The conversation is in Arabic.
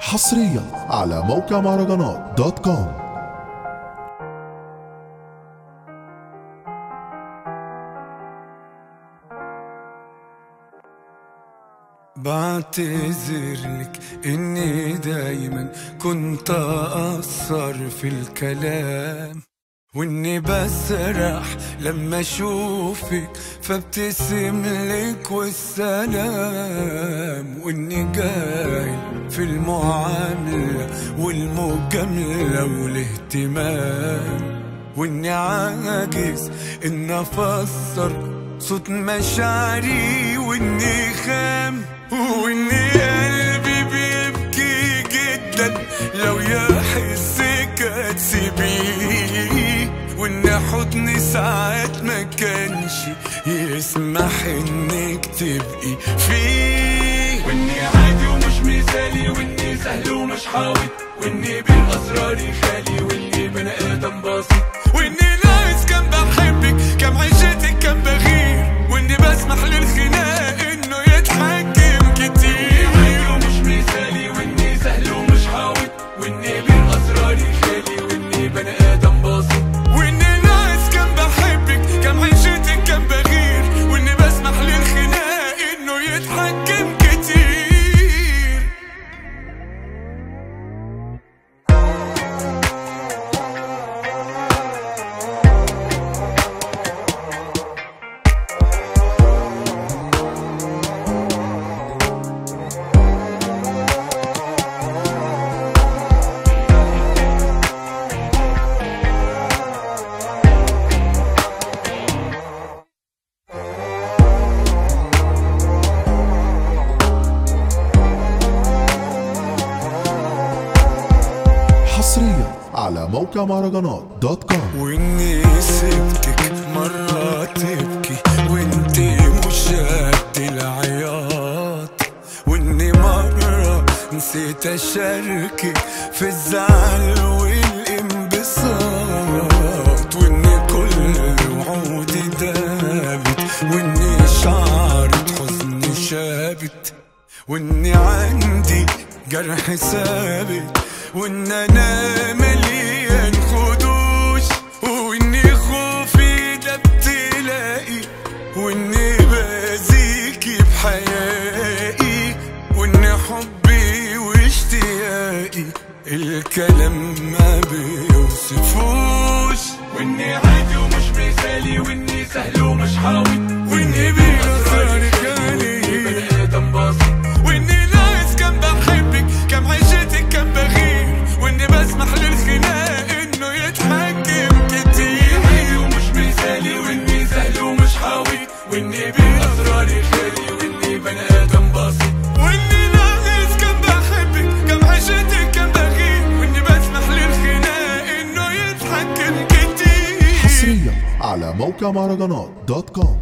حصريا على موقع مهرجانات دوت كوم. بعتذرلك إني دايما كنت أقصر في الكلام. وإني بسرح لما أشوفك فابتسم لك والسلام. وإني جاهل في المعاملة والمجاملة والاهتمام. وإني عاجز إن أفسر صوت مشاعري وإني خام. ساعات ما كانش يسمح إنك تبقي فيه. وإني عادي ومش مثالي وإني سهل ومش حاوط وإني بالأسرار خالي وإني بني آدم بسيط. وإني حصريا على موقع مهرجانات دوت كوم وإني سبتك مرة تبكي وإنتي مش قد العياط. وإني مرة نسيت أشاركك في الزعل والانبساط. وإني كل وعودي دابت وإني شعرة حزن شابت وإني عندي جرح ثابت. وإن أنا مليان خدوش واني خوفي ده ابتلائي واني بازيكي بحيائي وإن حبي واشتياقي الكلام ما بيوصفوش على موقع مهرجانات دوت كوم